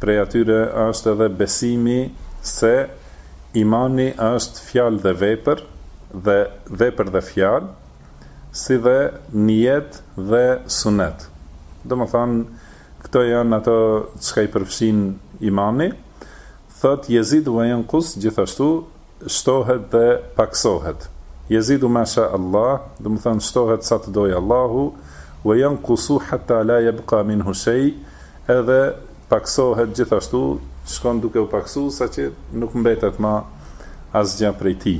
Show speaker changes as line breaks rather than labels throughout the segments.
Prej atyre është edhe besimi se imani është fjalë dhe vepër dhe vepër dhe fjalë, si dhe nijet dhe sunet. Domethënë, këto janë ato çka i përfshin imani. Thotë jezidu ve jenkus gjithashtu shtohet dhe pakësohet. Jezidu ma sha Allah, domethënë shtohet sa të dojë Allahu, ve jenkusu hatta la jebka minhu shej, edhe pakësohet gjithashtu, shkon duke u paksu saqë nuk mbetet ma asgja prej tij.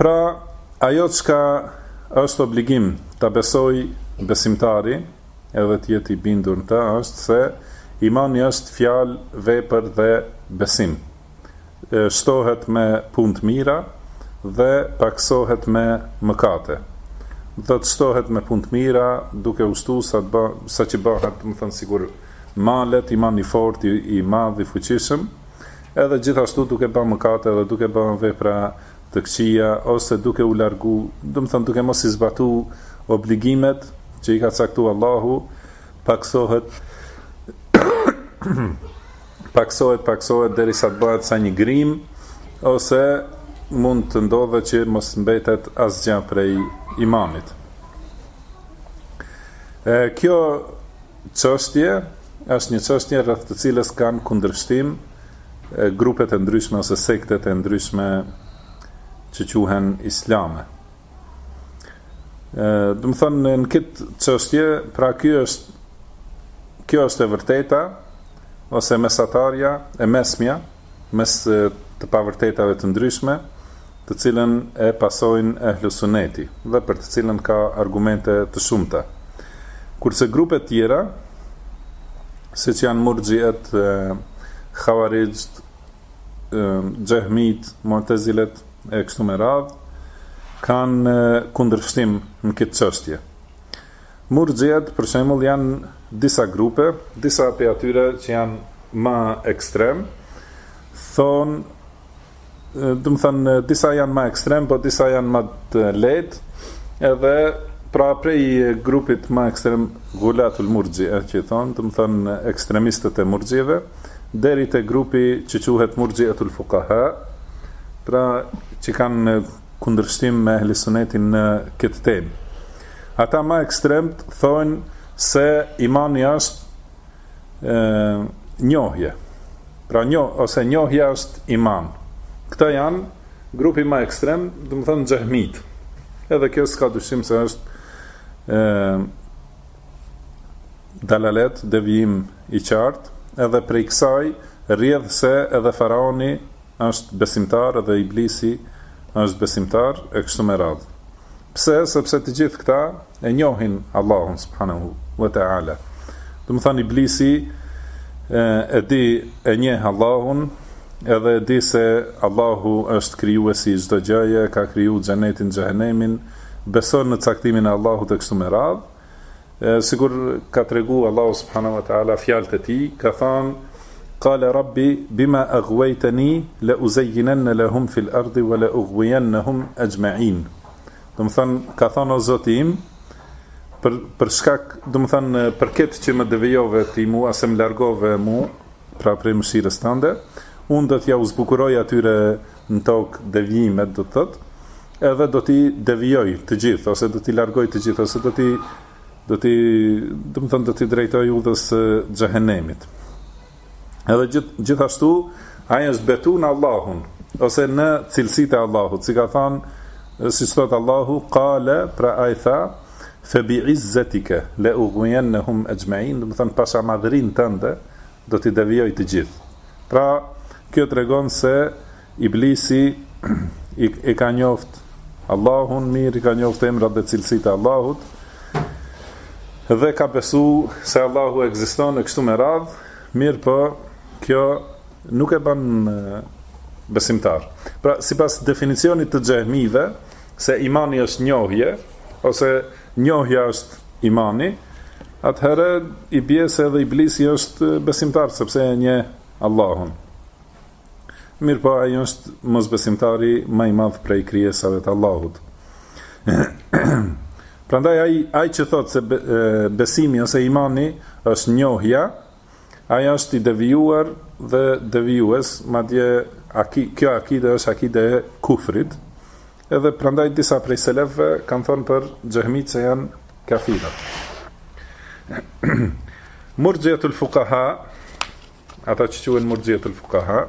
Pra, ajo çka është obligim ta besojë besimtari, edhe të jetë i bindur në të është se imani është fjalë, vepër dhe besim. Shtohet me punë të mira dhe pakësohet me mëkate. Domethënë shtohet me punë të mira, duke u shtu sa të bë, sa që bëhet, domethënë sikur malet, iman i fortë, i, i madh, i fuqishëm, edhe gjithashtu duke ba mëkate dhe duke ba vepra të këqija ose duke u largu, domethënë duke mos i zbatu obligimet që i ka caktu Allahu, paksohet, paksohet, paksohet, derisa të bëhet sa një grim, ose mund të ndodhë që mos mbetet asgja prej imanit. E, kjo çështje, është një çështje rreth të cilës kanë kundërshtim, grupet e ndryshme ose sektet e ndryshme që quhen islame. Domethënë në, në këtë çështje, pra ky është kjo është e vërteta ose mesatarja e mesmja mes të pavërtetave të ndryshme, të cilën e pasojnë Ehlusunneti dhe për të cilën ka argumente të shumta. Kurse grupet tjera, siç janë Murxhiet, Havarixhët, Xehmit, Mu'tezilet e kështu me radhë, kanë kundërshtim në këtë çështje. Murxhiet, për shembull, janë disa grupe, disa prej atyre që janë ma ekstrem, thonë domethënë disa janë ma ekstrem, po disa janë ma të lehtë. Edhe pra prej grupit ma ekstrem Gulatul Murxhie, që i thonë, domethënë ekstremistët e Murxhieve, deri te grupi që quhet Murxhietul Fukaha, pra që kanë kundërshtim me ehli sunetin në këtë temë. Ata ma ekstremt thonë se imani është e, njohje. Pra njo, ose njohja është iman. Këta janë grupi ma ekstrem, domethënë xhehmit. Edhe kjo s'ka dyshim se është e, dalalet, devijim i qartë, edhe prej kësaj rrjedh se edhe faraoni është besimtar edhe iblisi është besimtar e kështu me radhë pse sepse të gjithë këta e njohin Allahun subhanahu wa taala domethënë iblisi e, e di e njeh Allahun edhe e di se Allahu është krijuesi i çdo gjëje ka kriju xhenetin xhehenemin beson në caktimin e Allahut e kështu me radhë Sikur ka tregu Allahu subhanahu wa taala fjalët e tij, ka thënë Qala Rabbi bima aghwaytani la uzayyinanna lahum fil ardi wa la ughwiyannahum ajma'in. Domethënë ka thënë o Zoti im për për shkak, domethënë për këtë që më devijove ti mua se më largove mu, pra prej mëshirës tënde, unë do t'jau zbukuroj atyre në tokë devijimet do të thotë edhe do t'i devijoj të gjithë ose do t'i largoj të gjithë ose do t'i do t'i domethënë do t'i drejtoj udhës së xhehenemit. Edhe gjithë, gjithashtu ai është betu në Allahun ose në cilësitë e Allahut, si ka thënë si thot Allahu qale pra ai tha fe bi izzetika la ughwiyannahum ajma'in, domethënë pasha madhërinë tënde do t'i devijoj të gjithë. Pra, kjo tregon se Iblisi i, i ka njoftë Allahun, mirë i ka njoftë emrat dhe cilësitë e Allahut, dhe ka besu se Allahu ekziston e kështu me radhë, mirëpo kjo nuk e ban besimtar. Pra, sipas definicionit të xhehmive, se imani është njohje, ose njohja është imani, atëherë i bje se edhe iblisi është besimtar, sepse e njeh Allahun. Mirëpo, ai është mosbesimtari ma i madh prej krijesave të Allahut. Prandaj, ai, ai që thotë se besimi ose imani është njohja, Ai është i devijuar dhe devijues, madje aki, kjo akide është akide e kufrit. Edhe prandaj disa prej selefëve kanë thonë për xhehmit se janë kafira. Murxhiatul fuqaha, ata që quhen murxhiatul fuqaha,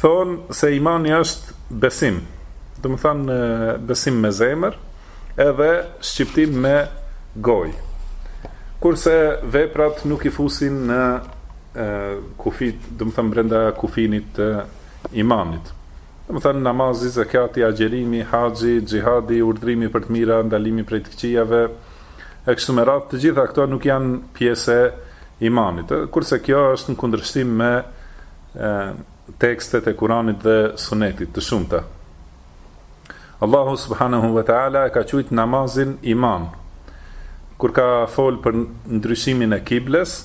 thonë se imani është besim, domethanë besim me zemër, edhe shqiptim me goj. Kurse veprat nuk i fusin në e, kufit, domethanë brenda kufinit të imanit. Domethanë namazi, zekati, agjerimi, haxhi, xhihadi, urdhrimi për të mira, ndalimi prej të këqijave, e kështu me radhë, të gjitha këto nuk janë pjes e imanit, kurse kjo është në kundërshtim me tekstet e Kuranit dhe Sunetit të shumta. Allahu subhanahu wa taala e ka quajt namazin iman. Kur ka fol për ndryshimin e kibles,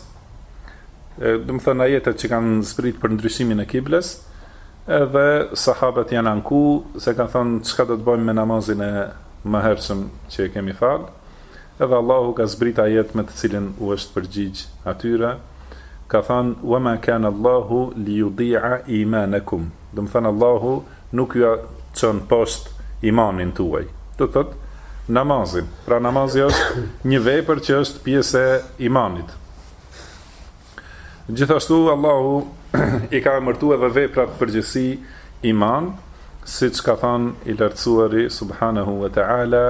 domethonë ajetet që kanë zbrit për ndryshimin e kibles, edhe sahabët janë anku se kanë thonë çka do të bëjmë me namazin e mëhershëm që e kemi fal. Edhe Allahu ka zbrit ajet me të cilin u është përgjigj atyre, ka thënë, Wa ma kana Allahu li yudi'a imanakum, domethënë Allahu nuk jua çon poshtë imanin tuaj, do të thotë namazin, pra namazi është një vepër që është pjesë e imanit. Gjithashtu Allahu i ka emërtuar edhe veprat n'përgjithësi iman, siç ka thënë i lartësuari subhanahu wa ta'ala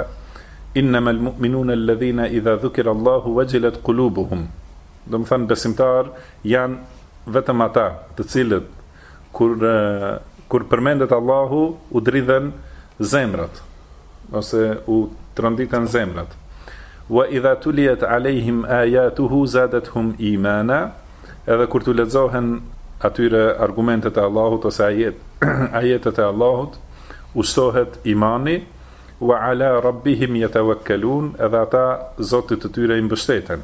innamal mu'minuna alladhina idha dhukira Allahu wajilat qulubuhum. Domethënë besimtar janë vetëm ata të cilët kur kur përmendet Allahu u dridhen zemrat. ose u tronditen zemrat. Wa idha tuliyat alejhim ayatuhu zadathum imana, edhe kur t'u lexohen atyre argumentet e Allahut ose ajet ajetet e Allahut, u shtohet imani, wa ala rabbihim yatawakkalun, edhe ata Zotit të tyre i mbështeten.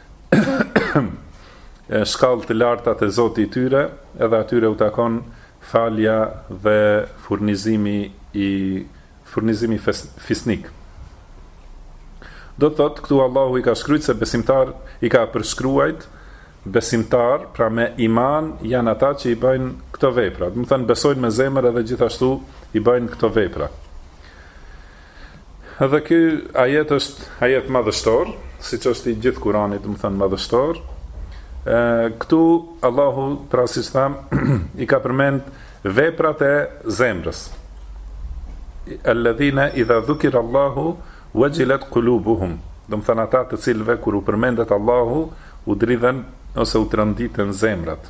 e shkallë të larta te Zoti i tyre, edhe atyre u takon falja dhe furnizimi i furnizimi fisnik. Do të thotë këtu Allahu i ka shkruajt se besimtar i ka përshkruajt besimtar, pra me iman janë ata që i bëjnë këto vepra. Domethonë besojnë me zemër edhe gjithashtu i bëjnë këto vepra. Edhe ky ajet është ajet madhështor, siç është i gjithë Kurani, domethënë madhështor. Ë këtu Allahu pra siç tham i ka përmend veprat e zemrës. Alladhina idha dhukira Allahu wajilat qulubuhum. Domethënë ata të cilëve kur u përmendet Allahu u dridhen ose u tronditen zemrat.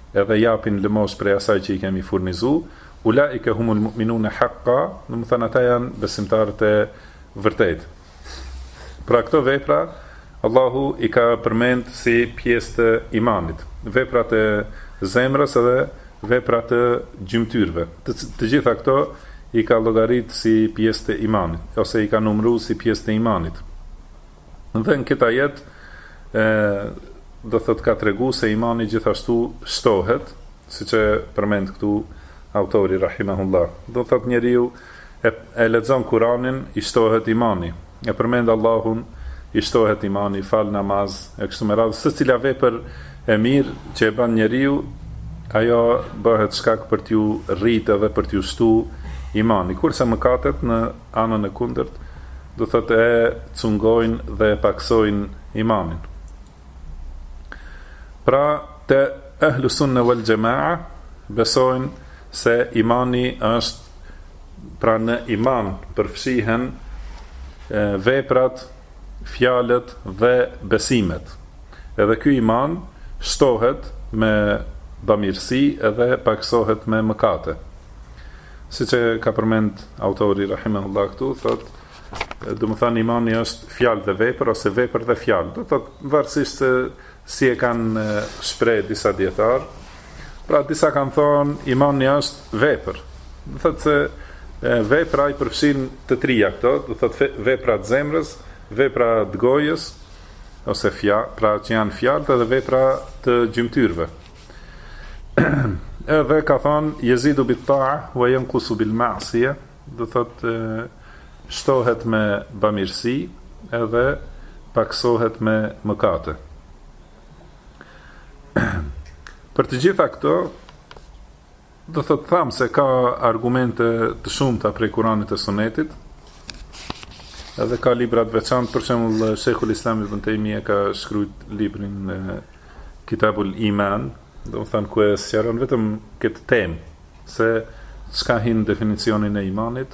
edhe japin lëmosh prej asaj që i kemi furnizu, Ulaike humul mu'minune haqqa, domethënë ata janë besimtarët e vërtetë. Pra këto vepra Allahu i ka përmend si pjesë të imanit, veprat e zemrës edhe veprat e gjymtyrëve, të të gjitha këto i ka llogarit si pjesë të imanit, ose i ka numëru si pjesë të imanit. Dhe në këtë ajet do thotë ka tregu se imani gjithashtu shtohet, siç e përmend këtu autori rahimahullah. Do thotë njeriu e, e lexon Kur'anin, i shtohet imani. E përmend Allahun, i shtohet imani, fal namaz, e kështu me radhë, secila vepër e mirë që e bën njeriu, ajo bëhet shkak për t'ju rritë dhe për t'ju shtu imani. Kurse mëkatet në anën e kundërt, do të thotë e cungojnë dhe e pakësojnë imanin. Pra, te ehlu sunne wal jamaa besojnë se imani është pra në iman përfshihen veprat, fjalët dhe besimet. Edhe ky iman shtohet me bamirësi edhe pakësohet me mëkate. Siç e ka përmend autori rahimehullah këtu, thotë, domethënë imani është fjalë dhe vepër ose vepër dhe fjalë. Do thotë varësisht se si e kanë shpreh disa dijetarë. Pra disa kanë thonë imani është vepër. Do thotë se vepra i përfshin të trija këto, do thotë veprat e zemrës, veprat e gojës ose fjalë, pra që janë fjalët edhe veprat e gjymtyrëve. Edhe ka thonë Jezidu bit ta'a wa yanqusu bil ma'siya, do thot shtohet me bamirësi edhe paksohet me mëkate. Për të gjitha këto Do thotë thamë se ka argumente të shumta prej Kuranit e Sunetit. Edhe ka libra të veçantë, për shembull Sheikhul Islam Ibn Taymija ka shkruar librin Kitabul Iman, domethanë ku e sqaron vetëm këtë temë se çka hin n'definicionin e imanit,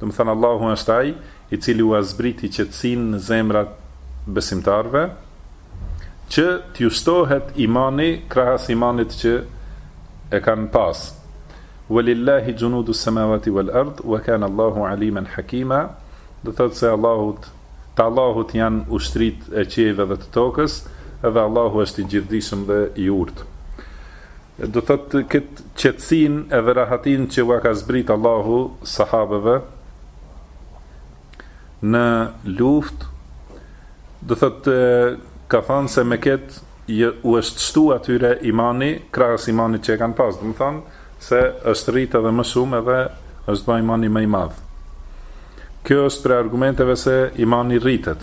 Domethonë Allahu është ai i cili ua zbriti qetësinë në zemrat e besimtarëve që t'ju shtohet imani krahas imanit që e kanë pas. Walillahi junudu samawati wal ard wa kana Allahu aliman hakima. Do thotë se Allahut, të Allahut janë ushtritë e qiejve dhe të tokës, edhe Allahu është i gjithdijshëm dhe i urtë. Do thotë këtë qetësinë edhe rahatinë që ua ka zbrit Allahu sahabeve në luftë, do thotë ka thënë se me këtë jë, u është shtu atyre imani krahas imanit që e kanë pas, domethënë se është rrit edhe më shumë edhe është bë imani më i madh. Kjo është prej argumenteve se imani rritet.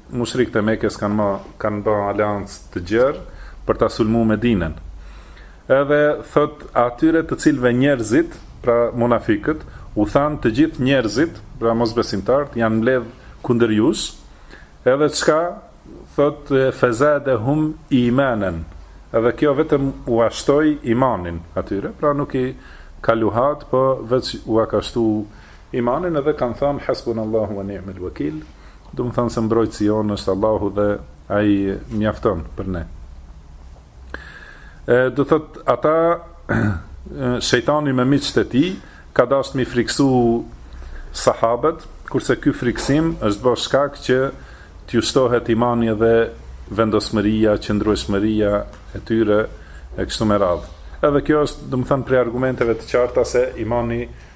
Mushrikët e Mekes kanë më kanë ba aleancë të gjerë për ta sulmu Medinën. Edhe thotë atyre të cilëve njerëzit, pra munafikët, u thanë të gjithë njerëzit, pra mosbesimtarët, janë mbledh kundër jush, edhe çka thotë fezade hum imanen, edhe kjo vetëm ua shtoi imanin atyre, pra nuk i ka luhat, po veç ua ka shtu imanin edhe kanë thanë hasbun Allahu wa ni'mel wakil, Domethënë se mbrojtësi jonë është Allahu dhe ai mjafton për ne. Ë do thot ata shejtani me miqtë e tij ka dashur mi friksu sahabët, kurse ky friksim është bërë shkak që t'u shtohet imani dhe vendosmëria, qëndrueshmëria e tyre e kështu me radhë. Edhe kjo është, domethënë, prej argumenteve të qarta se imani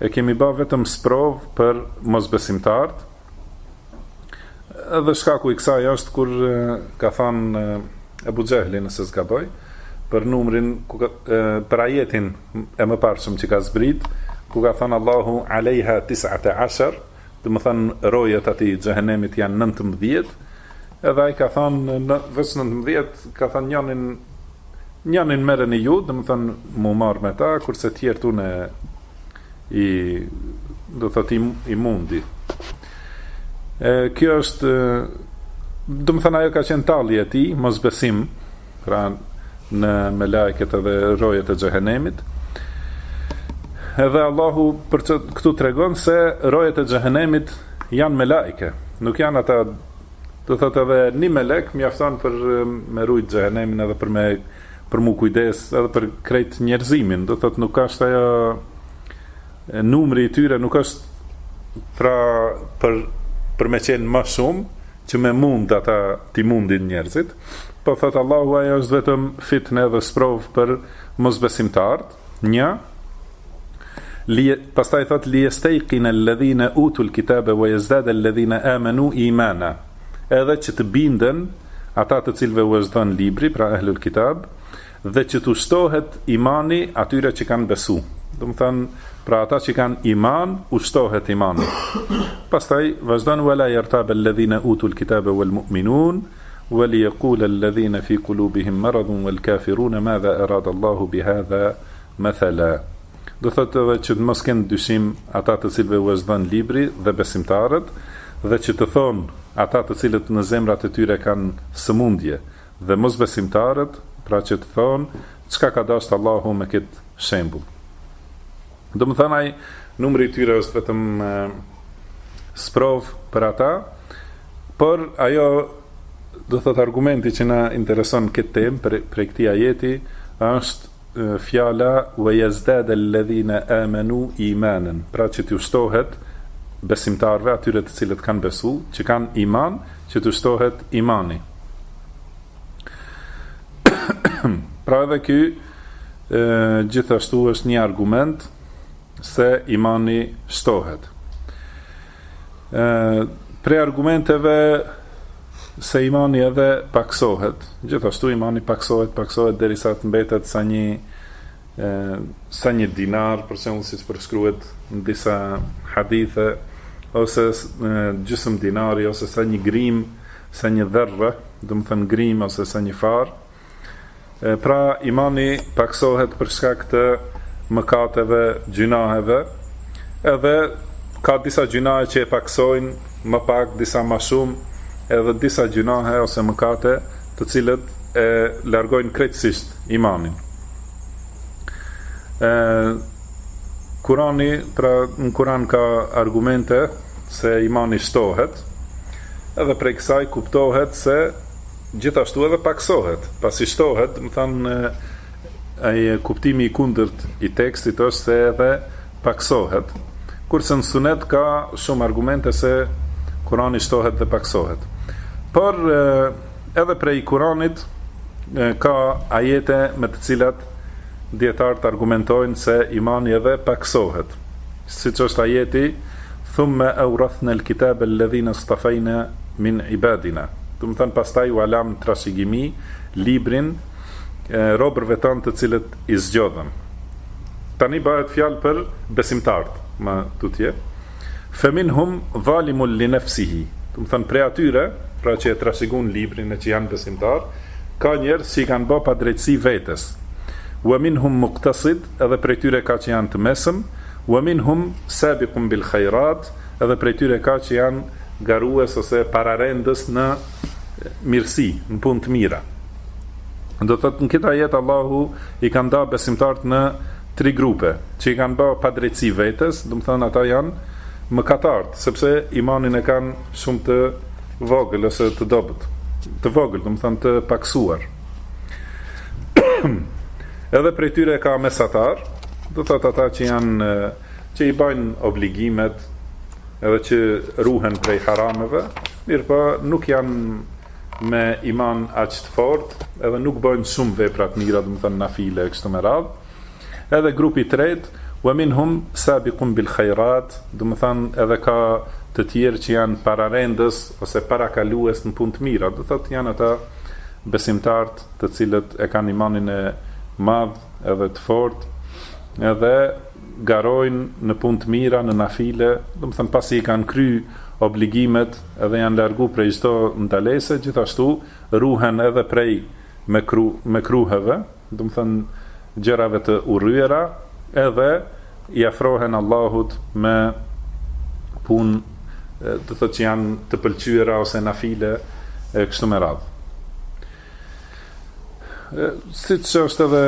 E kemi ba vetëm sprov për mosbesimtart. Edhe shkaku i kësaj është kur ka than Ebu Xhehli nëse s'gaboj për numrin ku ka, për ajetin e mëparshëm që ka zbrit ku ka than Allahu alejha tis'ate asher Domethënë rojet e atij xhehenemit janë nëntëmbëdhjetë, edhe ai ka thënë veç nëntëmbëdhjetë, ka thënë njërin njërin merreni ju, domethënë m'u marr me ta, kurse të tjerët unë i do thotë i, i mundi. E, kjo është domethënë ajo ka qenë tallje e tij, mosbesim, Pra në melajket edhe rojet e xhehenemit. Edhe Allahu për, që këtu tregon se rojet e xhehenemit janë melajke. Nuk janë ata, do thot edhe një melek mjafton për me rujt xhehenemin edhe për me për mu kujdes edhe për krejt njerëzimin. Do thot nuk ashtë ajo numri i tyre nuk është pra për, për me qenë më shumë, që me mund ata t'i mundin njerëzit, po thot Allahu ajo është vetëm fitne dhe sprovë për mosbesimtarët, një, pastaj thot li yastayqin alladhina utul kitaba wa yazdad alladhina amanu imana, edhe që të binden ata të cilëve u është dhënë libri, pra ehlul kitab, Dhe që t'u shtohet imani atyre që kanë besu. Domethënë, pra ata që kanë iman, u shtohet imani. Pastaj vazhdon wala yartab alladhina utul kitaba wal mu'minun wa liyaqul alladhina fi qulubihim maradun wal kafirun madha arada Allahu bi hadha mathala. Do thotë edhe që të mos kenë dyshim ata të cilëve u është dhënë libri dhe besimtarët dhe që të thonë ata të cilët në zemrat e tyre kanë sëmundje Dhe mosbesimtarët, pra që të thonë, çka ka dashtë Allahu me këtë shembull. Domethënë ai, numri i tyre është vetëm e, sprov për ata, por ajo do thot argumenti që na intereson këtë temë prej këtij ajeti është Fjala, Wejezdade ellezine amenu imanen, pra që t'ju shtohet besimtarëve, atyre të cilët kanë besu, që kanë iman, që t'ju shtohet imani. pra edhe ky gjithashtu është një argument se imani shtohet. Prej argumenteve se imani edhe paksohet, gjithashtu imani paksohet, paksohet derisa të mbetet sa një sa një dinar, për shembull siç përshkruhet në disa hadithe, ose gjysëm dinari, ose sa një grim, sa një dherre, domethënë grim, ose sa një farë, Pra, imani paksohet për shkak të mëkateve, gjynaheve, edhe ka disa gjynahe që e paksojnë më pak, disa ma shumë, edhe disa gjynahe ose mëkate, të cilët e largojnë krejtësisht imanin. Ë Kurani, pra në Kur'an ka argumente se imani shtohet, edhe prej kësaj kuptohet se Gjithashtu edhe pakësohet, pasi shtohet, domethënë ai kuptimi i kundërt i tekstit është se edhe pakësohet, kurse në Sunet ka shumë argumente se Kurani shtohet dhe pakësohet. Por edhe prej Kuranit ka ajete me të cilat dietarët argumentojnë se imani edhe pakësohet. Siç është ajeti, Thumme eurathne l'kitabe l'ledhine stafejne min ibadina, domethënë pastaj ua lamë trashëgim librin, robërve tanë të cilët i zgjodhëm. Tani bëhet fjalë për besimtarët, ma tutje, Fe minhum zalimun li nefsihi, domethënë prej atyre, pra që e trashëguan librin e që janë besimtarë, ka njerëz që i kanë bërë padrejtësi vetes, Wa minhum muktasid, edhe prej tyre ka që janë të mesëm, wa minhum sabiqun bil khairat, edhe prej tyre ka që janë garues ose pararendës në mirësi, në punë të mira. Do të thotë në këtë ajet Allahu i ka nda besimtarët në tri grupe, që i kanë bë padrejtësi vetes, domethënë ata janë mëkatarët, sepse imanin e kanë shumë të vogël ose të dobët. Të vogël, domethënë të pakësuar. Edhe prej tyre ka mesatarë, do të thotë ata që janë që i bajnë obligimet edhe që ruhen prej harameve, mirëpo, nuk janë me iman aq të fortë, edhe nuk bëjnë shumë vepra të mira, domethënë nafile, e kështu me radhë, Edhe grupi i tretë, Wa minhum sabiqun bil khairat, domethënë edhe ka të tjerë që janë pararendës ose parakalues në punë të mira, do të thotë janë ata besimtarët të cilët e kanë imanin e madh edhe të fortë, edhe garojnë në punë të mira, në nafile, domethënë pasi i kanë kry obligimet edhe janë largu prej çdo ndalese, gjithashtu ruhen edhe prej mekru, mekruheve, domethënë gjërave të urryera edhe i afrohen Allahut me punë do thotë që janë të pëlqyera ose nafile e kështu me radhë. Siç është edhe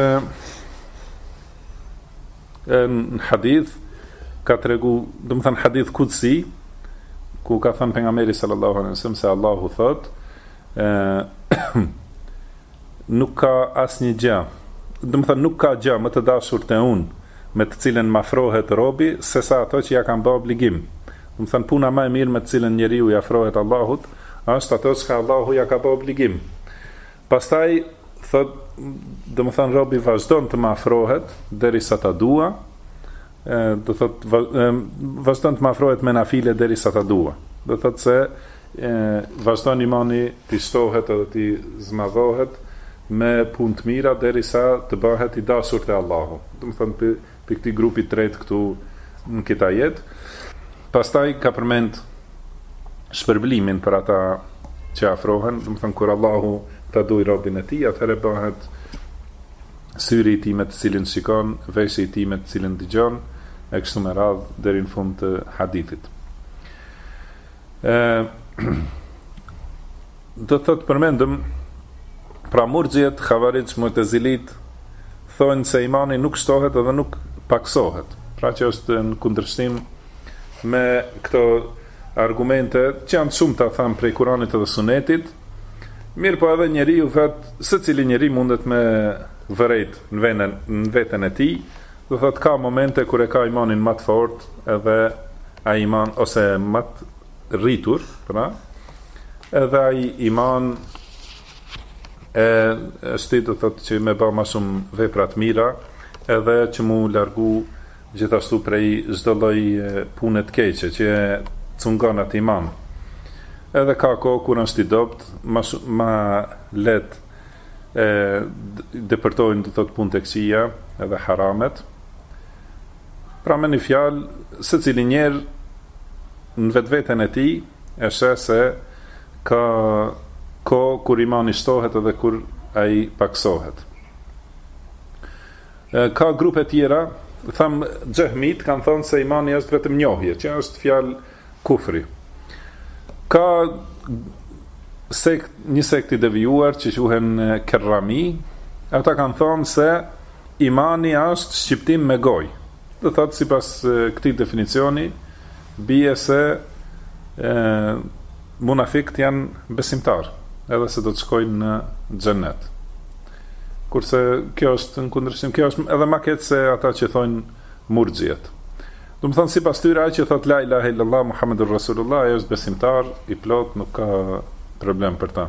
në hadith ka tregu, domethënë hadith kudsi ku ka thënë pejgamberi sallallahu alaihi wasallam se Allahu thotë, ë Nuk ka asnjë gjë, domethënë nuk ka gjë më të dashur te unë, me të cilën m'afrohet robi, sesa ato që ia kam ba obligim. Domethënë puna më e mirë me të cilën njeriu i afrohet Allahut, është ato çka Allahu ia ka ba obligim. Pastaj, thotë, domethënë robi vazhdon të më afrohet, derisa ta dua, do të thotë vazhdon të m'afrohet me nafile derisa ta dua. Do të thotë se vazhdon imani të shtohet edhe të zmadhohet me punë të mira derisa të bëhet i dashur te Allahu. Domethënë për këtë grup të tretë këtu në këtë ajet. Pastaj ka përmend shpërblimin për ata që afrohen, domethënë kur Allahu ta dojë robin e tij, atëherë bëhet syri i tij me të cilin shikon, veshi i tij me të cilin dëgjon, e kështu me radhë deri në fund të hadithit. Ë do të thotë përmendëm pra murxhiet, havarixhët, mutezilitë thonë se imani nuk shtohet edhe nuk pakësohet. Pra që është në kundërshtim me këto argumente që janë shumë të thamë prej Kuranit dhe Sunetit, Mirëpo edhe njeriu vet, secili njeri mundet me vërejt në, venen, në veten e tij, do thotë ka momente kur e ka imanin ma të fort edhe ai iman ose ma të rritur, pra, edhe ai iman e shtin do thotë që me ba ma shumë vepra t'mira, edhe që m'u largu Gjithashtu prej çdo lloj pune të keqe që cungon atë iman. Edhe ka kohë kur është i dobët, ma lehtë depërtojnë do të thotë punët e këqija edhe haramet. Pra me një fjalë, secili njeri në vetveten e tij e sheh se ka kohë kur imani i shtohet edhe kur ai pakësohet. Ka grupe tjera, tham xhehmit kanë thonë se imani është vetëm njohje, që është fjalë kufri. Ka sekt, një sekt i devijuar që quhen Kerrami, ata kanë thonë se imani është shqiptim me gojë. Do të thotë sipas këtij definicioni, bie se munafikët janë besimtarë, edhe se do të shkojnë në xhennet. Kurse kjo është në kundërshtim, kjo është edhe ma keq se ata që thonë murxhiet. Domethonë sipas tyre ai që thotë la ilaha illallah muhammedur rasulullah, ai është besimtar i plot, nuk ka problem për ta.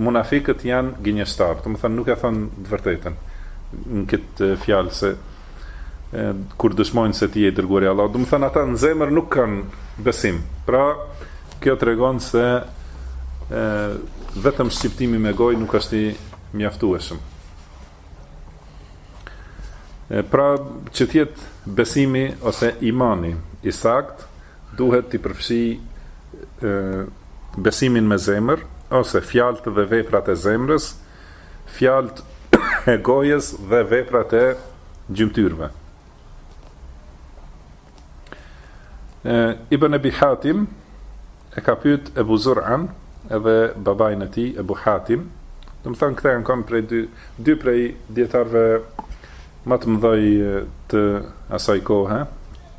Munafikët janë gënjeshtarë, domethënë nuk e thonë të vërtetën në këtë fjalë se kur dëshmojnë se ti je i dërguari i Allahut, domethënë ata në zemër nuk kanë besim. Pra, kjo tregon se e, vetëm shqiptimi me gojë nuk është i mjaftueshëm. Pra që të jetë besimi ose imani i saktë, duhet t'i përfshijë besimin me zemër, ose fjalët dhe veprat e zemrës, fjalët e gojës dhe veprat e gjymtyrve. Ibn Abi Hatim e ka pyet Ebu Zur'an edhe babain e tij Ebu Hatim. Domethanë këta janë kanë prej dy dy prej dietarëve më të mëdhej të asaj kohe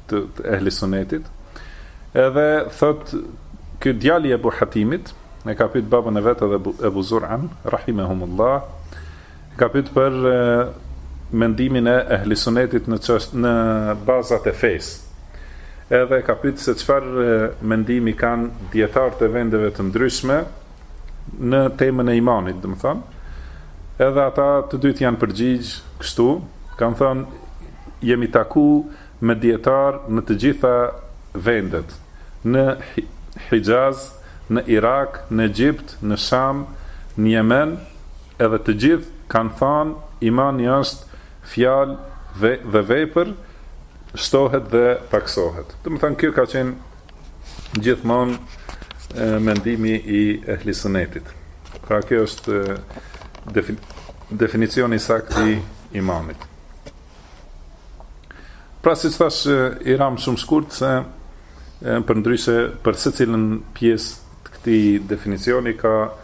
të, të ehli sunetit. Edhe thot ky djali i Ebu Hatimit e ka pyet babën e vet edhe Ebu Zur'an rahimehumullah E ka pyet për mendimin e ehli sunetit në çësht në bazat e fesë. Edhe e ka pyet se çfarë mendimi kanë dietar të vendeve të ndryshme në temën e imanit, domethënë. Edhe ata të dytë janë përgjigj kështu, kanë thënë jemi taku me dietar në të gjitha vendet, në Hijaz, në Irak, në Egjipt, në Sham, në Jemen, Edhe të gjithë kanë thanë imani është fjalë dhe dhe vepër shtohet dhe pakësohet. Domethënë kjo ka qenë gjithmonë mendimi i ehli sunetit. Pra kjo është defin definicioni i saktë i imanit. Pra siç thashë i ramë shumë shkurt se përndryshe për secilën pjesë të këtij definicioni ka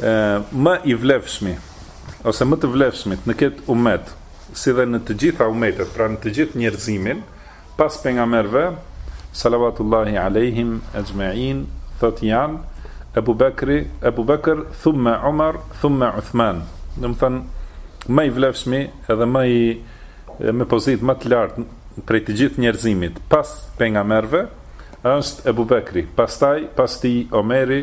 më i vlefshmi ose më të vlefshmit në këtë umet, si dhe në të gjitha umetet, pra në të gjithë njerëzimin, pas pejgamberëve salavatullahi alehim ecmein, thot janë Ebu Bekri, Ebu Bekr, thumme Umar, thumme Uthman. Domethënë më i vlefshmi edhe më i me pozitë më të lartë prej të gjithë njerëzimit pas pejgamberëve është Ebu Bekri, pastaj pas tij Omeri,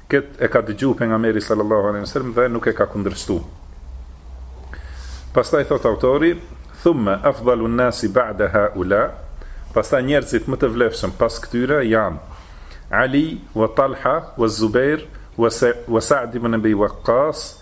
Këtë e ka dëgju pejgamberi sallallahu alejhi ve sellem dhe nuk e ka kundërshtu. Pastaj thot autori, thumma afdalu an-nasi ba'da ha'ula, pastaj njerëzit më të vlefshëm pas këtyre janë Ali wa Talha wa Zubair wa Sa'd ibn Abi Waqqas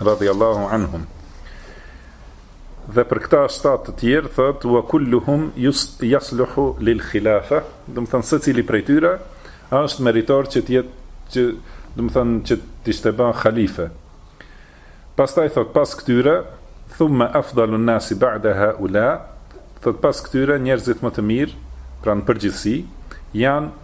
radhiyallahu anhum dhe për këta shtatë të tjerë thot wa kulluhum yasluhu lil khilafa domethënë secili prej tyre është meritor që të jetë që domethënë që të ishte bën halife pastaj thot pas këtyre thumma afdalun nasi ba'da haula thot pas këtyre njerëzit më të mirë pra në përgjithësi janë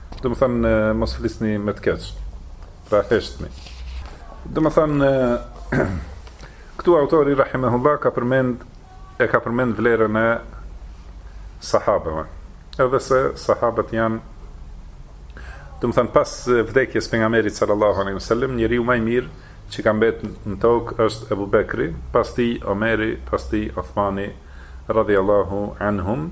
Domethënë mos flisni me të keq. Pra heshtni. Domethënë këtu autori rahimehullah ka përmend e ka përmend vlerën e sahabëve. Edhe se sahabët janë domethënë pas vdekjes pejgamberit sallallahu alaihi wasallam, njeriu më i mirë që ka mbet në tokë është Ebu Bekri, pas tij Omeri, pas tij Othmani, radhi Allahu anhum,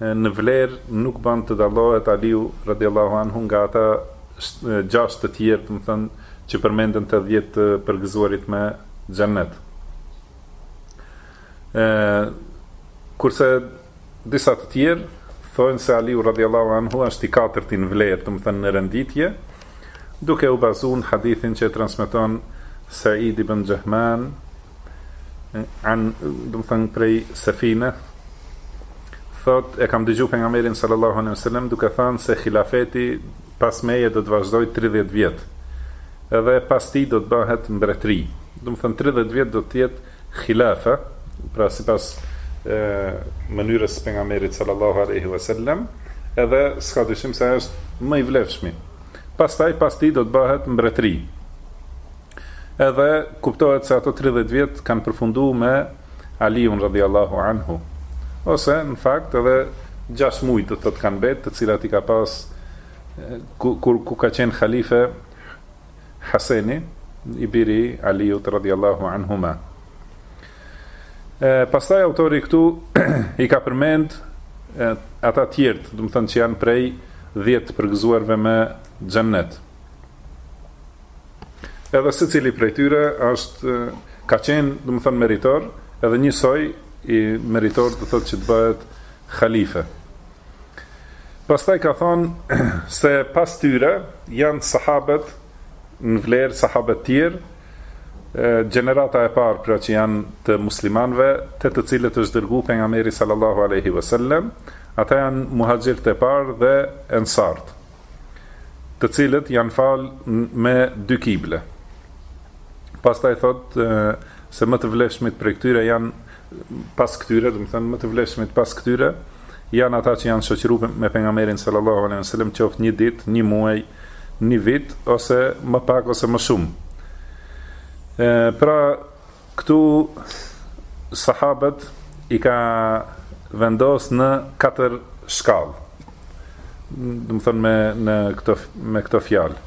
Në vlerë nuk bën të dallohet Aliu radijallahu anhu nga ata gjashtë të tjerë, domethënë, që përmenden te dhjetë të përgëzuarit me Xhennet. E, kurse disa të tjerë thonë se Aliu radijallahu anhu është i katërti në vlerë, domethënë në renditje, duke u bazu në hadithin që e transmeton Sa'id ibn Xhumhan an domethënë prej Sefine thotë e kam dëgju pejgamberin sallallahu alaihi wasallam duke thënë se hilafeti pas meje do të vazhdojë 30 vjet edhe pas tij do të bëhet mbretëri domethënë 30 vjet do të jetë Hilafe, pra sipas mënyrës së Pejgamberit sallallahu alejhi ve sellem, edhe s'ka dyshim se është më i vlefshmi. Pastaj pas tij do të bëhet mbretëri. Edhe kuptohet se ato tridhjetë vjet kanë përfundu me Aliun radhiyallahu anhu. Ose në fakt edhe gjashtë muaj do të thotë kanë mbetë, të cilat i ka pas ku ku ka qenë halife Haseni, i biri i Aliut radhiyallahu anhuma. Pastaj autori këtu i ka përmend ata të tjerë, domethonë që janë prej 10 të përgëzuarve me xhennet. Edhe secili prej tyre është ka qenë, domethonë meritor, edhe njësoj i meritor do thotë që të bëhet halife. Pastaj ka thënë se pas tyre janë sahabët në vlerë sahabët tjerë, gjenerata e parë pra që janë të muslimanëve, te të cilët është dërgu pejgamberi sallallahu alaihi wasallam, ata janë muhaxhirët e parë dhe ensart, të cilët janë fal me dy kible. Pastaj thotë se më të vlefshmit prej këtyre janë pas këtyre, domethënë më të vlefshmit pas këtyre, janë ata që janë shoqëru me pejgamberin sallallahu alejhi wasallam qoftë një ditë, një muaj, një vit ose më pak ose më shumë. E, pra këtu sahabët i ka vendos në katër shkallë. Domethënë me në këtë me këtë fjalë.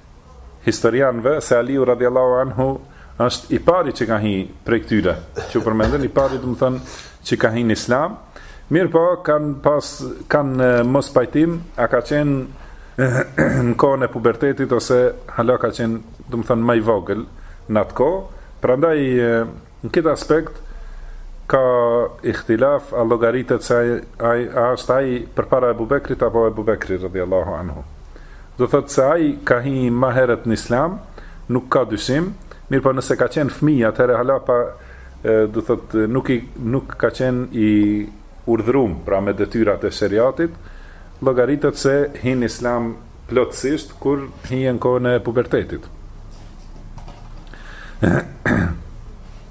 historianëve se Aliu radhiyallahu anhu është i pari që ka hi prej këtyre, që u përmendën i pari domethonë që ka hi në Islam. Mirëpo kanë pas kanë mospajtim, a ka qenë në kohën e pubertetit ose hala ka qenë domethënë më i vogël në atë kohë prandaj në këtë aspekt ka ihtilaf a llogaritet se a a është ai përpara Abu Bekrit apo Abu Bekri radhiyallahu anhu Do thotë se ai ka hi ma heret në Islam, nuk ka dyshim, mirëpo nëse ka qenë fëmijë atëherë hala pa do thotë nuk i nuk ka qenë i urdhëruar pra me detyrat e sheriatit, llogaritet se hin në Islam plotësisht kur hin në kohën e pubertetit.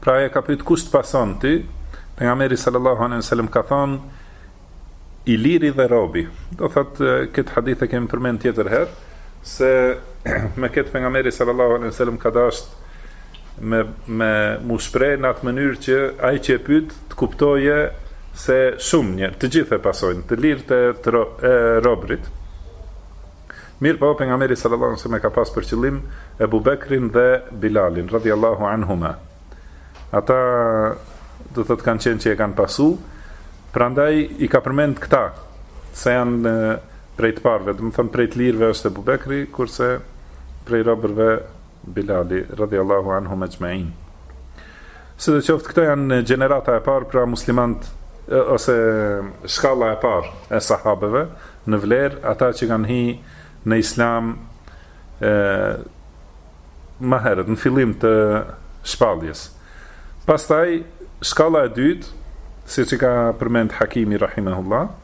Pra e ka pyt kush të pason ty? Pejgamberi sallallahu alejhi dhe sellem ka thanë i liri dhe robi. Do thot këtë hadith e kemi përmend tjetër herë se me këtë pejgamberi sallallahu alejhi ve sellem ka dasht me me m'u shpreh në atë mënyrë që ai që e pyet të kuptojë se shumë njerëz, të gjithë e pasojnë, të lirët, të ro, e robërit. Mirëpo, Pejgamberi sallallâhu alejhi ve sellem e ka pasë për qëllim Ebu Bekrin dhe Bilalin, radhiyallahu anhuma. Ata, do të thotë, kanë qenë që e kanë pasu, prandaj i ka përmend këta, se janë prej të parëve, domethënë prej të lirëve është Ebu Bekri, kurse prej robërve Bilali, radhiyallahu anhum ajma'in. Sidoqoftë këta janë gjenerata e parë pra muslimanët ose shkalla e parë e sahabeve në vlerë ata që kanë hi në islam e, ma herët në fillim të shpalljes. Pastaj shkalla e dytë, siç e ka përmend Hakimi rahimahullah,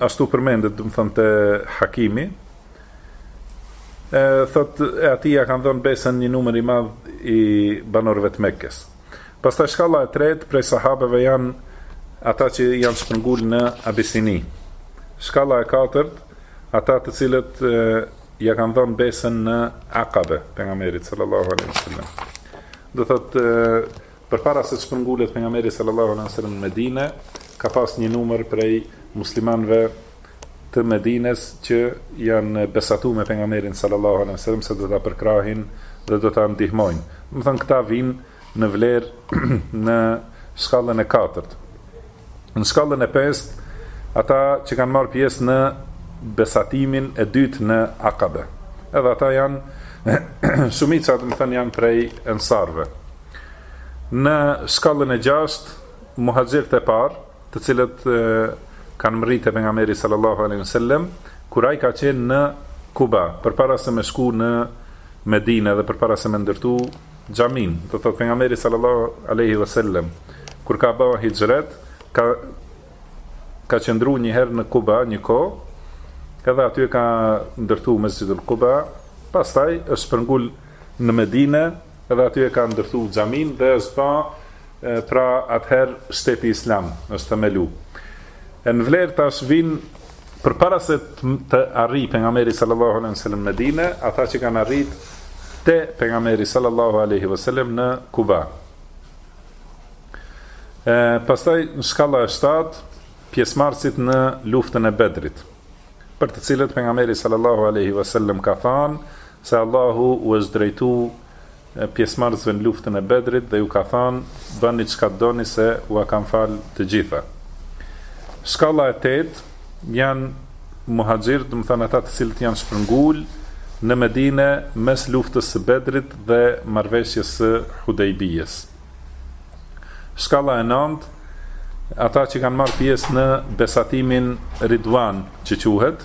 ashtu përmendet, domethënë te Hakimi, e thot e atij ia kanë dhënë besën një numër i madh i banorëve të Mekës. Pastaj shkalla e tretë prej sahabeve janë ata që janë shpërngul në Abisini. Shkalla e katërt, ata të cilët e, ia kanë dhënë besën në Akabe, pejgamberit sallallahu alaihi wasallam. Do thotë Përpara se të shpërngulet Pejgamberi sallallahu alejhi ve sellem në Medinë, ka pas një numër prej muslimanëve të Medines që janë besatu me Pejgamberin sallallahu alejhi ve sellem se do ta përkrahin dhe do ta ndihmojnë. Domethënë këta vijnë në vlerë në shkallën e katërt. Në shkallën e pestë, ata që kanë marrë pjesë në besatimin e dytë në Akabe. Edhe ata janë shumica, domethënë janë prej ensarëve. Në shkallën e gjashtë, muhaxhirët e parë, të cilët e, kanë mërrit te pejgamberi sallallahu aleyhi sallem, kur ai ka qenë në Kuba, përpara se me shku në Medine dhe përpara se me ndërtu xhaminë, do të thotë pejgamberi sallallahu alaihi wasallam kur ka ba hixhret, ka ka qëndru një herë në Kuba, një kohë, edhe aty e ka ndërtu Mesxhidul Kuba, pastaj është shpërngul në Medinë, edhe aty e ka ndërtu xhaminë dhe është ba pra atëherë shteti islam është themelu. E në vlerë tash vijnë Përpara se të arrijë pejgamberi sallallahu alejhi wasallam në Medinë, ata që kanë arrit te pejgamberi sallallahu alejhi wasallam në Kuba. E pastaj në shkalla e 7 pjesëmarrësit në luftën e Bedrit, për të cilët pejgamberi sallallahu alejhi wasallam ka thanë se Allahu u është drejtu pjesëmarrësve në luftën e Bedrit dhe ju ka thënë, Bëni çka doni se ua kam falë të gjitha. Shkalla e tetë janë muhaxhirët, domethënë ata të cilët janë shpërngul në Medinë mes luftës së Bedrit dhe marrëveshjes së Hudejbijes. Shkalla e nëntë ata që kanë marrë pjesë në besatimin Ridwan, që quhet,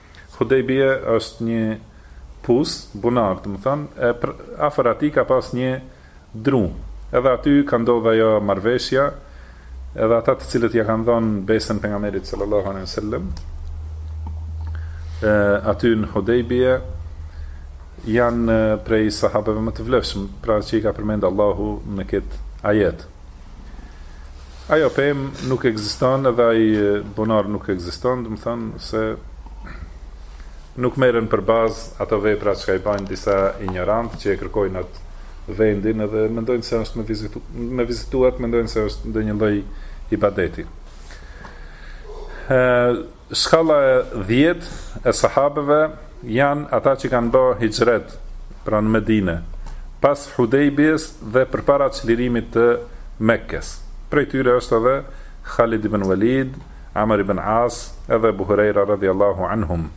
Hudejbije është një pus, bunar, domethënë, e afër atij ka pas një dru. Edhe aty ka ndodh ajo marrëveshja, edhe ata të cilët ja kanë dhënë besën pejgamberit sallallahu alaihi wasallam, aty në Hudejbije janë prej sahabeve më të vlefshëm, pra që i ka përmendë Allahu në këtë ajet. Ajo pemë nuk ekziston edhe ai bunar nuk ekziston, domethanë se nuk merren për bazë ato vepra çka i bajnë disa injorantë që e kërkojnë atë vendin edhe mendojnë se është me vizitu, me vizitu at mendojnë se është ndonjë lloj ibadeti. Ë Shkalla e dhjetë e sahabeve janë ata që kanë bo hixhret pra në Medine, pas Hudejbijes dhe përpara çlirimit të Mekes. Prej tyre është edhe Khalid ibn Walid, Amr ibn As, edhe Ebu Hurejra radhiyallahu anhum.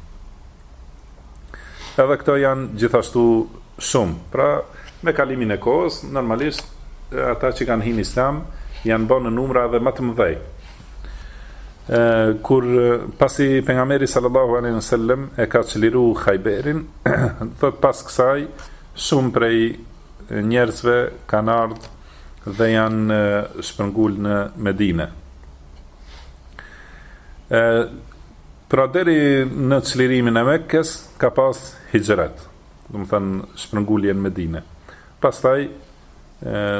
Edhe këto janë gjithashtu shumë. Pra, me kalimin e kohës, normalisht ata që kanë hi në Islam janë bo në numra edhe ma të mdhej. kur pasi pejgamberi sallallahu alaihi wasallam e ka çliru Khayberin, thot pas kësaj shumë prej njerëzve kanë ardh dhe janë shpërngul në Medinë. Ë pra deri në çlirimin e Mekës ka pas hixhret, domethanë shpërngulje në Medinë. Pastaj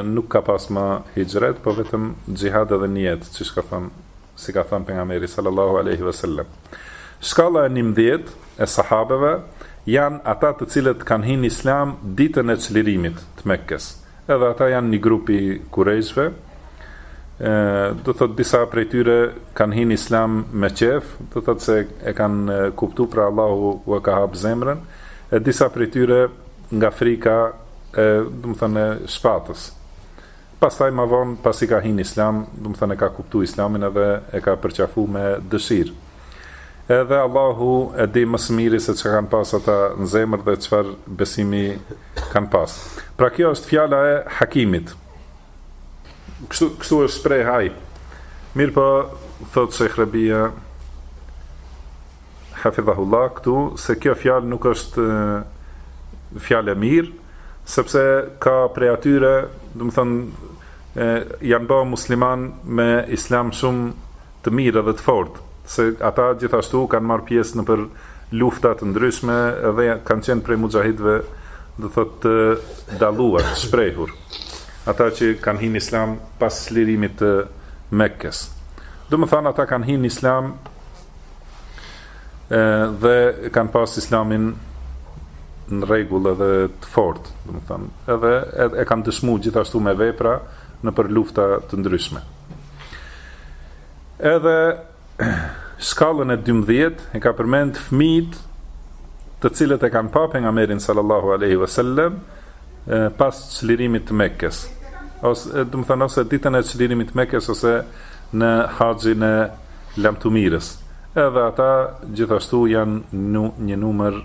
nuk ka pas më hixhret, po vetëm xhihad edhe nijet, siç ka thënë, si ka thënë pejgamberi sallallahu alaihi wasallam. Shkalla e 11 e sahabeve janë ata të cilët kanë hi në Islam ditën e çlirimit të Mekës. Edhe ata janë një grup i kurejshve. Do të thotë disa prej tyre kanë hi në Islam me qejf, do të thotë se e kanë kuptu pra Allahu ua ka hap zemrën, e disa prej tyre nga frika e domethënë shpatës. Pastaj më vonë, pasi ka hin Islam, domethënë e ka kuptu Islamin edhe e ka përqafu me dëshirë. Edhe Allahu e di më së mirë se çka kanë pas ata në zemër dhe çfarë besimi kanë pas. Pra kjo është fjala e Hakimit. Kështu kështu është shpreh ai. Mirëpo thotë Sheikh Rabia Hafidhahullah këtu se kjo fjalë nuk është fjalë e mirë, sepse ka prej atyre, domethënë, janë bërë muslimanë me islam shumë të mirë dhe të fortë, se ata gjithashtu kanë marrë pjesë nëpër lufta të ndryshme dhe kanë qenë prej muxhahidëve, do thotë të dalluar, të shprehur. Ata që kanë hyrë në islam pas çlirimit të Mekës. Domethënë ata kanë hi në islam e, dhe kanë pas islamin në rregull edhe të fortë, domethënë, edhe e, e kanë dëshmu gjithashtu me vepra nëpër lufta të ndryshme. Edhe shkallën e 12 e ka përmend fëmijët, të cilët e kanë pa pejgamberin sallallahu alaihi wasallam pas çlirimit të Mekës. Ose domethënë ose ditën e çlirimit të Mekës ose në haxhin e lamtumirës. Edhe ata gjithashtu janë nu, një numër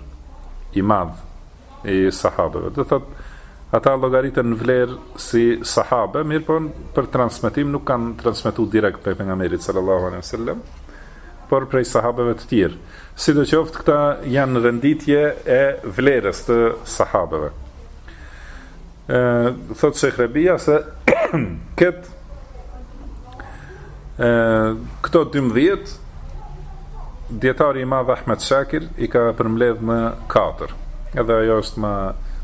i madh i sahabëve. Do thotë ata llogariten në vlerë si sahabe, mirëpo për transmetim nuk kanë transmetu direkt prej pejgamberit sallallahu alaihi wasallam, por prej sahabëve të tjerë. Sidoqoftë këta janë renditje e vlerës të sahabëve. E, thotë Sheikh Rabia se këtë e, këto 12 dijetari i madh Ahmed Shakir i ka përmbledh në 4 edhe ajo është ma,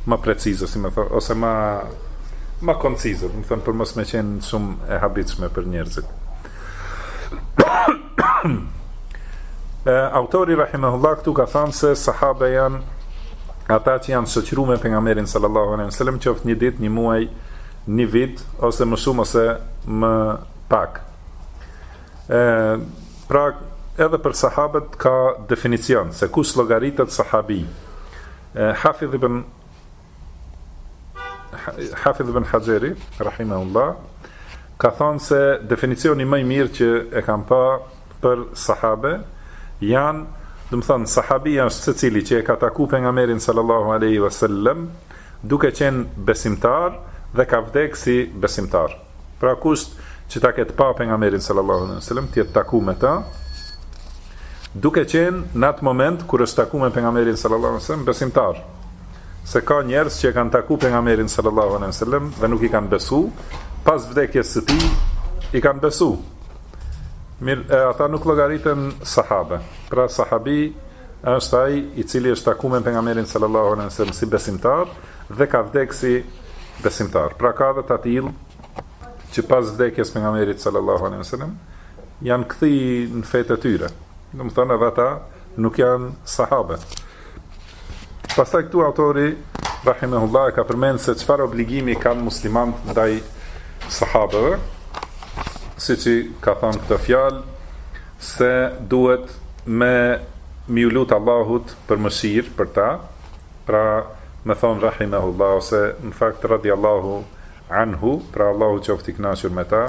ma precize si me thënë, ose ma ma koncize, domethënë për mos me qenë shumë e habitshme për njerëzit Autori Rahimahullah këtu ka thanë se sahabe janë ata që janë shoqëru me pejgamberin sallallahu alaihi wasallam qoftë një ditë, një muaj, një vit, ose më shumë ose më pak. E, pra, edhe për sahabet ka definicion, se kush llogaritet sahabi. Hafidh ibn Hafidh ibn Haxheri, rahimahullah, ka thënë se definicioni më i mirë që e kam pa për sahabe janë, domethënë sahabi është secili që e ka taku pejgamberin sallallahu alaihi wasallam duke qenë besimtar dhe ka vdek si besimtar. Pra kusht që ta ketë pa pejgamberin sallallahu alaihi wasallam, të jetë taku me ta, duke qenë në atë moment kur është taku me pejgamberin sallallahu alaihi wasallam besimtar. Se ka njerëz që e kanë taku pejgamberin sallallahu alaihi wasallam dhe nuk i kanë besu, pas vdekjes së tij i kanë besu. Mirëpo ata nuk llogariten sahabe. Pra sahabi është ai i cili është taku me pejgamberin sallallahu alaihi wasallam si besimtar, Dhe ka vdekë si besimtar. Pra ka dhe të atillë që pas vdekjes pejgamberit sallallahu alaihi wasallam janë kthy në fetë e tyre. Domethënë edhe ata nuk janë sahabe. Pastaj këtu autori, Rahimehullah, ka përmend se çfarë obligimi kanë muslimanët ndaj sahabeve, siç ka thënë këtë fjalë, se duhet me iu lutë Allahut për mëshirë për ta, Pra, me thënë Rahimehullah ose, në fakt, Radiallahu Anhu, pra Allahu qoftë i kënaqur me ta,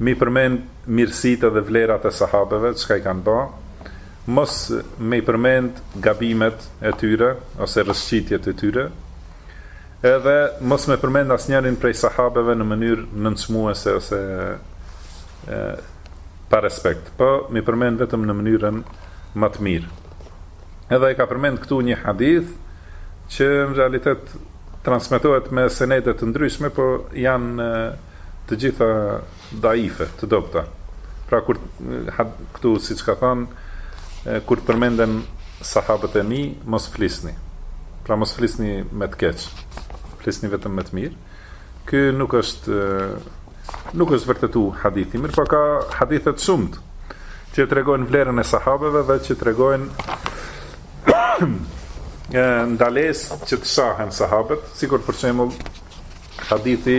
mi përmend mirësitë dhe vlerat e sahabeve, çka i kanë bë, mos mi përmend gabimet e tyre ose rrëshqitjet e tyre, edhe mos me përmend asnjërin prej sahabeve në mënyrë nënçmuese ose e, pa respekt, po mi përmend vetëm në mënyrën më të mirë. Edhe e ka përmend këtu një hadith që në realitet transmetohet me senede të ndryshme, po janë të gjitha daife, të dobta. Pra kur këtu siç ka thënë kur të përmenden sahabët e mi, mos flisni. Pra mos flisni me të keq. Flisni vetëm me të mirë. Ky nuk është nuk është vërtetu hadithi, mirëpo ka hadithe të shumta që tregojnë vlerën e sahabeve dhe që tregojnë ndalesë që të shahen sahabët, sikur për shembull hadithi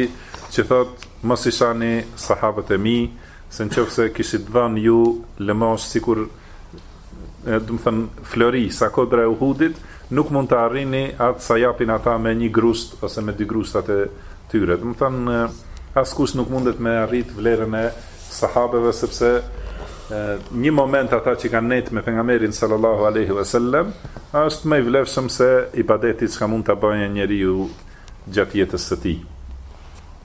që thotë mos i shani sahabët e mi, se në qoftë se kishit dhanë ju lëmoshë sikur domethënë flori, sa kodra e Uhudit, nuk mund ta arrini atë sa japin ata me një grusht ose me dy grushtat e tyre. Domethënë askush nuk mundet me arrit vlerën e sahabeve sepse e, një moment ata që kanë nejtë me pejgamberin sallallahu alaihi wasallam është më i vlefshëm se ibadeti çka mund ta bëjë njeriu gjatë jetës së tij.